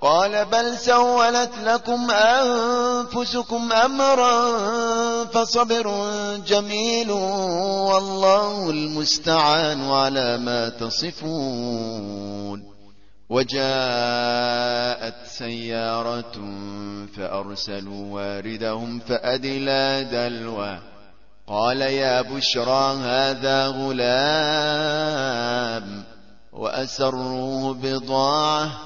قال بل سولت لكم أنفسكم أمرا فصبر جميل والله المستعان على ما تصفون. وجاءت سيارة فأرسلوا واردهم فأدلى دلوى. قال يا بشرى هذا غلام وأسروه بضاعة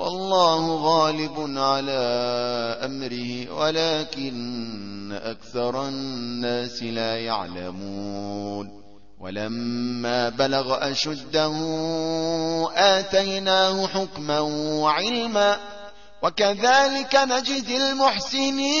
والله غالب على أمره ولكن أكثر الناس لا يعلمون. ولما بلغ أشده آتيناه حكما وعلما وكذلك نجزي المحسنين.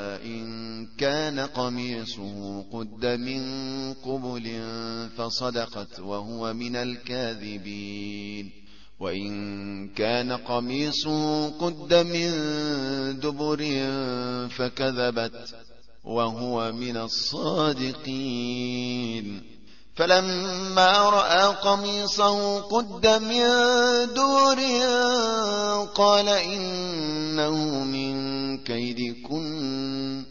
كان قميصه قد من قبل فصدقت وهو من الكاذبين. وإن كان قميصه قد من دبر فكذبت وهو من الصادقين. فلما رأى قميصه قد من دور قال إنه من كيدكن.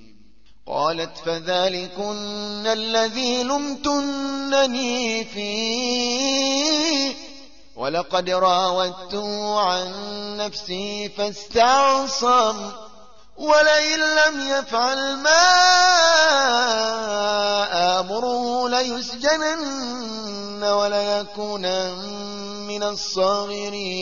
قالت فذلكن الذي لمتنني فيه. ولقد راودته عن نفسي فاستعصم ولئن لم يفعل ما آمره ليسجنن وليكون من الصاغرين.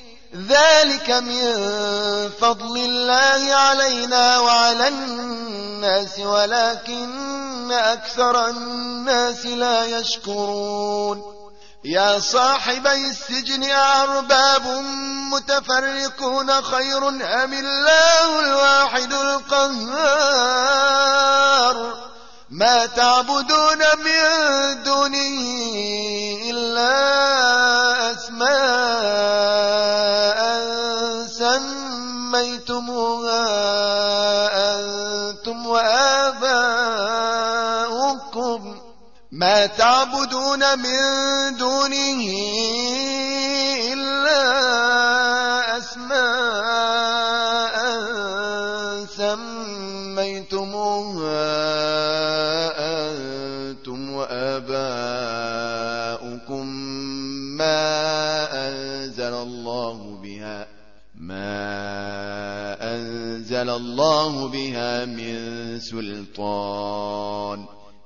ذلك من فضل الله علينا وعلى الناس ولكن أكثر الناس لا يشكرون. يا صاحبي السجن أرباب متفرقون خير أم الله الواحد القهار؟ ما تعبدون من دونه إلا أسماء سميتموها أنتم وآباؤكم ما أنزل الله بها ما أنزل الله بها من سلطان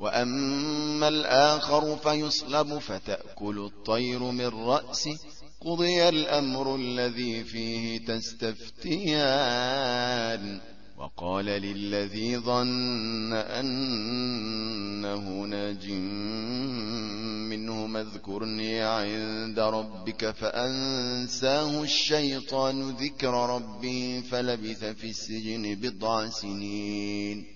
وأما الآخر فيصلب فتأكل الطير من رأسه. قضي الأمر الذي فيه تستفتيان. وقال للذي ظن أنه ناج منه اذكرني عند ربك فأنساه الشيطان ذكر ربي فلبث في السجن بضع سنين.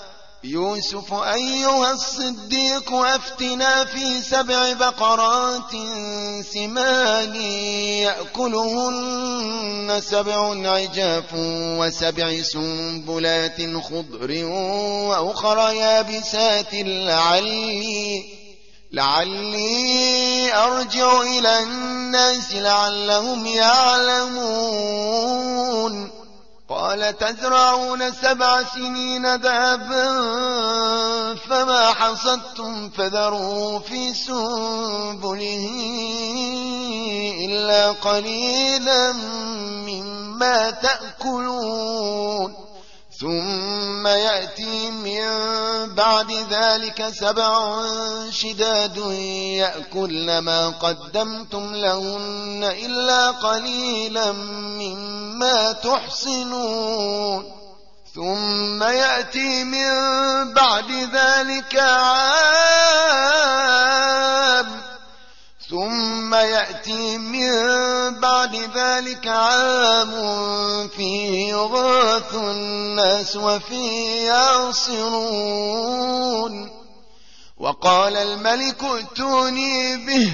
يوسف أيها الصديق أفتنا في سبع بقرات سمان يأكلهن سبع عجاف وسبع سنبلات خضر وأخر يابسات لعلي لعلي أرجع إلى الناس لعلهم يعلمون. قال تزرعون سبع سنين دابا فما حصدتم فذروا في سنبله إلا قليلا مما تأكلون ثم يأتي من بعد ذلك سبع شداد يأكل ما قدمتم لهن إلا قليلا مما تحصنون ثم يأتي من بعد ذلك عام ثم يأتي من بعد ذلك عام فيه يغاث الناس وفيه يعصرون. وقال الملك ائتوني به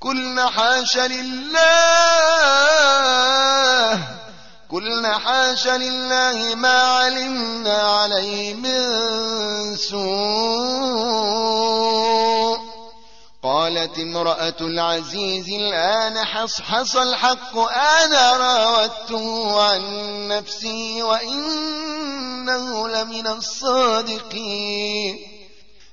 قلنا حاش لله. قلنا حاش لله ما علمنا عليه من سوء. قالت امرأة العزيز الآن حصحص الحق أنا راودته عن نفسي وإنه لمن الصادقين.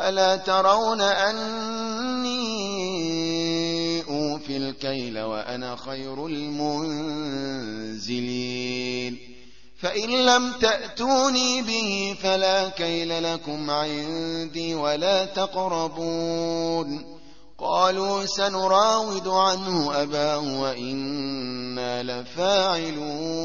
ألا ترون أني أوفي الكيل وأنا خير المنزلين فإن لم تأتوني به فلا كيل لكم عندي ولا تقربون قالوا سنراود عنه أباه وإنا لفاعلون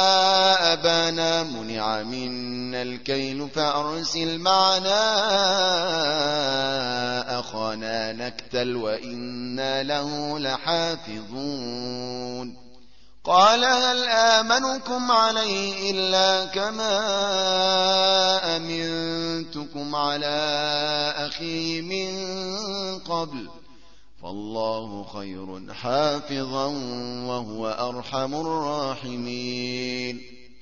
أبانا منع منا الكيل فأرسل معنا أخانا نكتل وإنا له لحافظون. قال هل آمنكم عليه إلا كما أمنتكم على أخيه من قبل؟ فالله خير حافظا وهو أرحم الراحمين.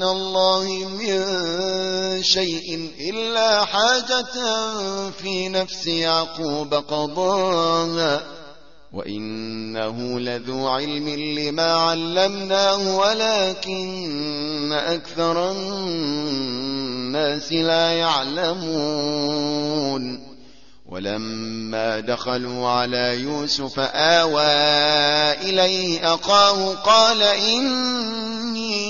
من الله من شيء إلا حاجة في نفس يعقوب قضاها. وإنه لذو علم لما علمناه ولكن أكثر الناس لا يعلمون. ولما دخلوا على يوسف آوى إليه أخاه قال إني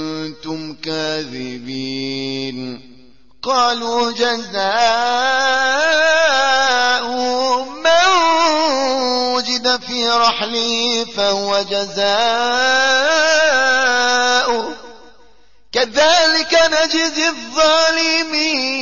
كنتم كاذبين. قالوا جزاؤه من وجد في رحله فهو جزاؤه كذلك نجزي الظالمين.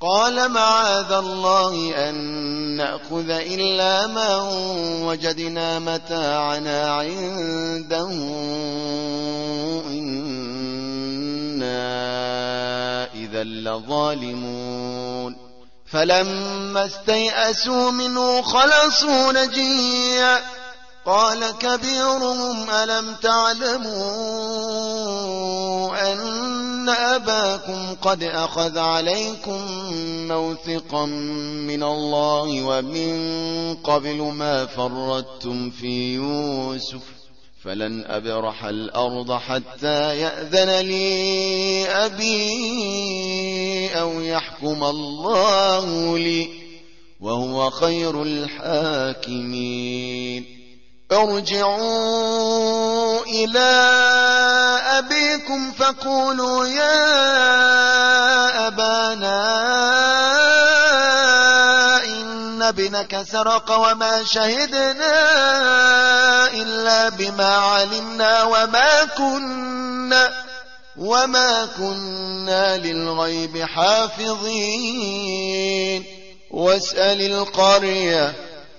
قال معاذ الله أن نأخذ إلا من وجدنا متاعنا عنده. إنا إذا لظالمون. فلما استيئسوا منه خلصوا نجيا. قال كبيرهم ألم تعلموا أن أباكم قد أخذ عليكم موثقا من الله ومن قبل ما فردتم في يوسف فلن أبرح الأرض حتى يأذن لي أبي أو يحكم الله لي وهو خير الحاكمين ارجعوا إلى أبيكم فقولوا يا أبانا إن ابنك سرق وما شهدنا إلا بما علمنا وما كنا وما كنا للغيب حافظين. واسأل القرية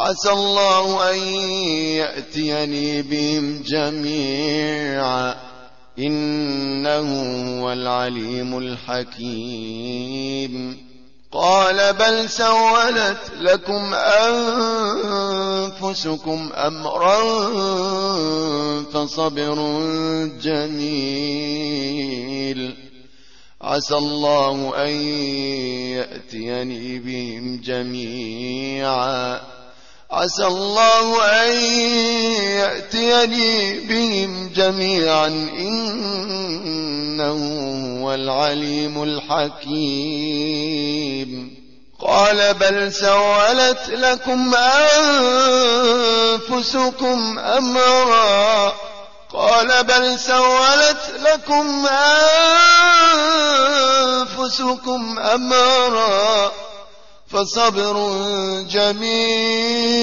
عسى الله أن يأتيني بهم جميعا. إنه هو العليم الحكيم. قال بل سولت لكم أنفسكم أمرا فصبر جميل. عسى الله أن يأتيني بهم جميعا. عسى الله أن يأتيني بهم جميعا. إنه هو العليم الحكيم. قال بل سولت لكم أنفسكم أمرا. قال بل سولت لكم أنفسكم أمرا. فصبر جميل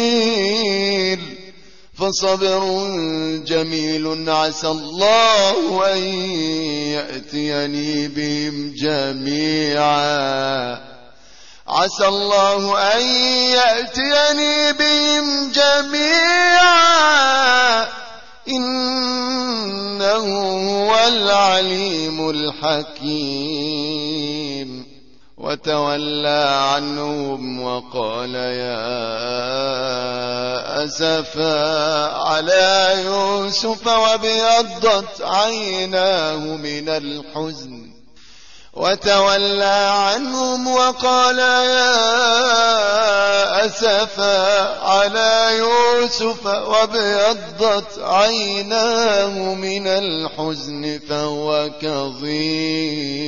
فصبر جميل عسى الله أن يأتيني بهم جميعا عسى الله أن يأتيني بهم جميعا إنه هو العليم الحكيم وتولى عنهم وقال يا أسفا على يوسف وابيضت عيناه من الحزن. وتولى عنهم وقال يا أسفا على يوسف وابيضت عيناه من الحزن فهو كظيم.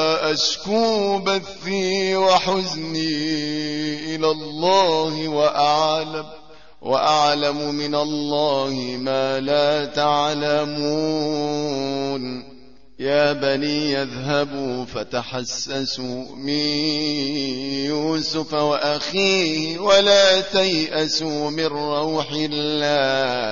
أشكو بثي وحزني إلى الله وأعلم وأعلم من الله ما لا تعلمون. يا بني يذهبوا فتحسسوا من يوسف وأخيه ولا تيأسوا من روح الله.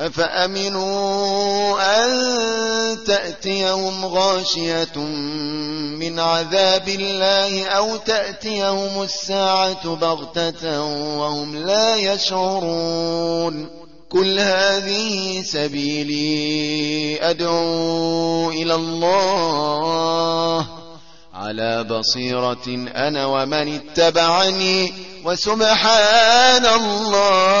أفأمنوا أن تأتيهم غاشية من عذاب الله أو تأتيهم الساعة بغتة وهم لا يشعرون كل هذه سبيلي أدعو إلى الله على بصيرة أنا ومن اتبعني وسبحان الله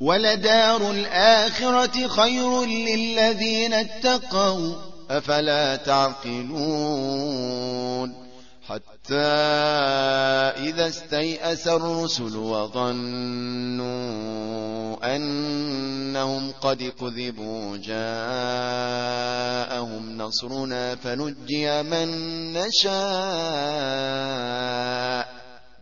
ولدار الآخرة خير للذين اتقوا أفلا تعقلون حتى إذا استيأس الرسل وظنوا أنهم قد كذبوا جاءهم نصرنا فنجي من نشاء